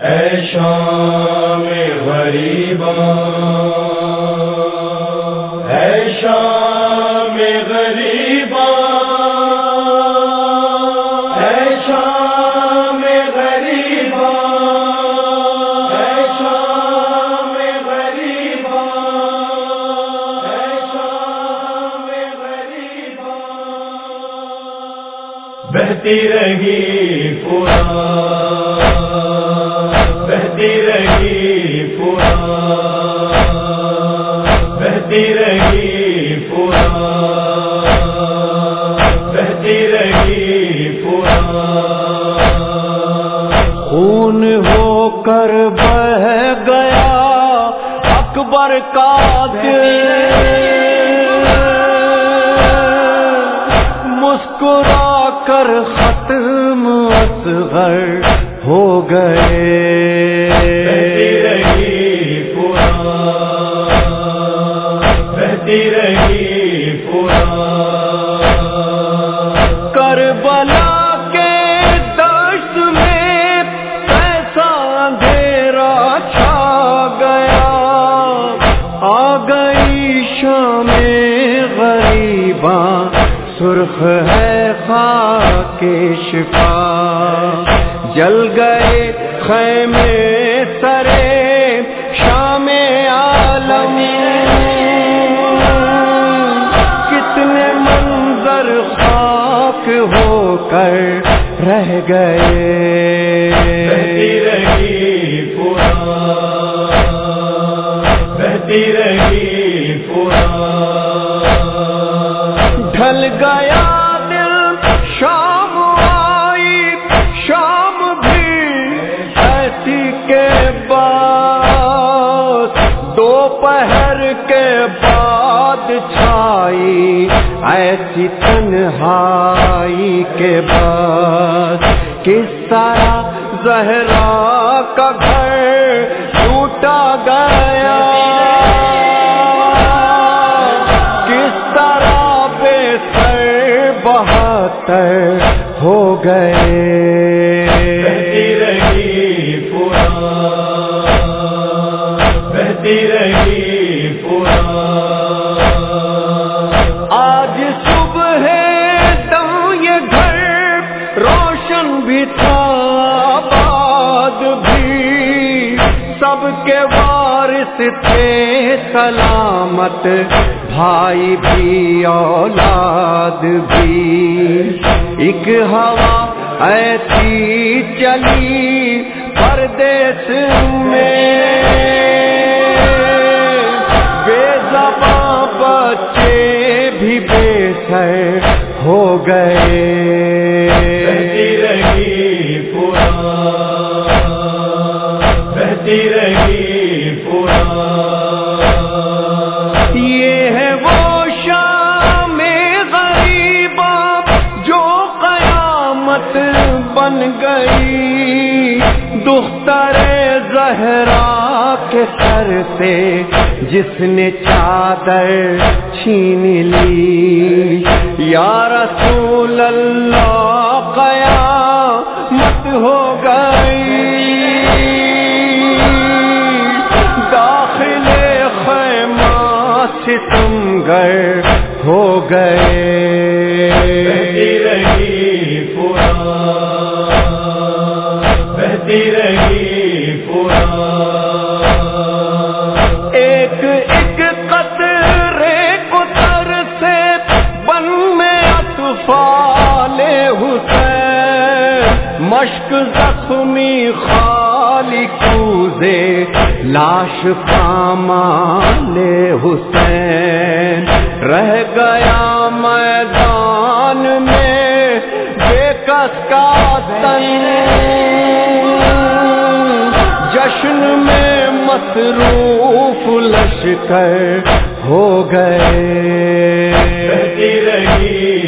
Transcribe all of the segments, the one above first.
شام غریب شام شام شام شام بہتی رہی پورا۔ بہتی رہی پورا بہتی رہی پورا بہتی رہی پورا خون ہو کر بہ گیا اکبر کا دل مسکرا کر بہتی رہی پورا۔ کربلا کے دشت میں ایسا اندھیرا چھا گیا۔ آ گئی شام غریباں، سرخ ہے خاک شفا۔ جل گئے خیمے سرے رہ گئے۔ ڈھل گیا دل شام آئی شام بھی ایسی کے بعد۔ دوپہر کے بعد چھائی ایسی تنہائی۔ کے بعد کس طرح زہرا کا گھر ٹوٹا گیا؟ کس طرح بے سر بہتر ہو گئے؟ رہی پورا بہتی رہی بھی تھا آباد بھی سب کے وارث تھے سلامت، بھائی بھی، اولاد بھی۔ ایک ہوا ایسی چلی پردیس میں۔ بے زباں بچے بھی بے سر ہو گئے۔ بہتی رہی پورا۔ یہ ہے وہ شام غریبا جو قیامت بن گئی۔ دختر زہرا کے سر سے جس نے چادر چھین لی۔ یا رسول اللہ، قیامت ہو گئی۔ اطفال حسین، مشک زخمی خالی کوزے لاش پامال حسین۔ رہ گیا میدان میں، بے کس کا تن۔ جشن میں مصروف لشکر ہو گئے۔ رہی۔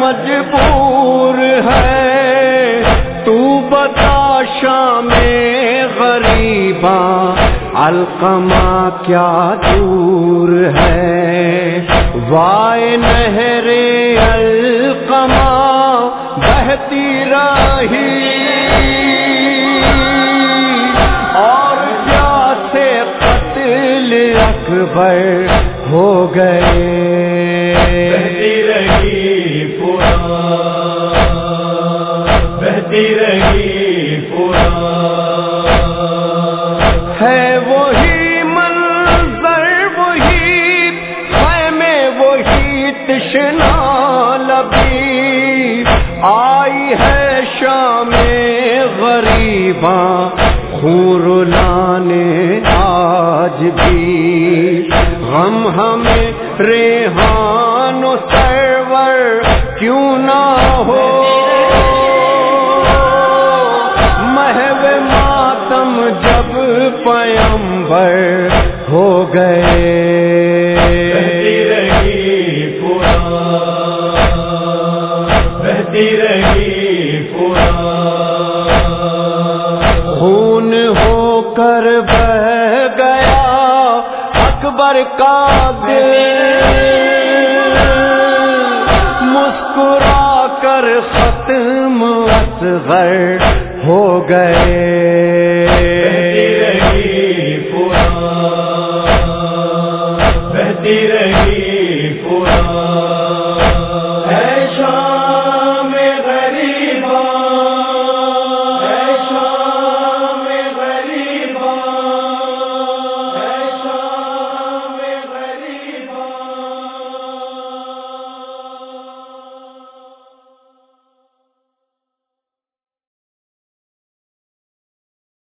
مجبور ہے۔ تو بتا شام غریباں القما کیا دور ہے۔ وائے نہر القما بہتی رہی اکبر ہو گئے۔ بہتی رہی پورا۔ بہتی رہی پورا۔ ہے وہی منظر وہی خیمے وہی تشنا لبی آئی ہے شام غریباں خور لانے آج بھی غم ہمیں ریحان و سرور کیوں نہ ہو۔ محب ماتم جب پیمبر ہو گئے۔ کا مسکرا کر ختم اصغر ہو گئے۔ بہتی رہی پورا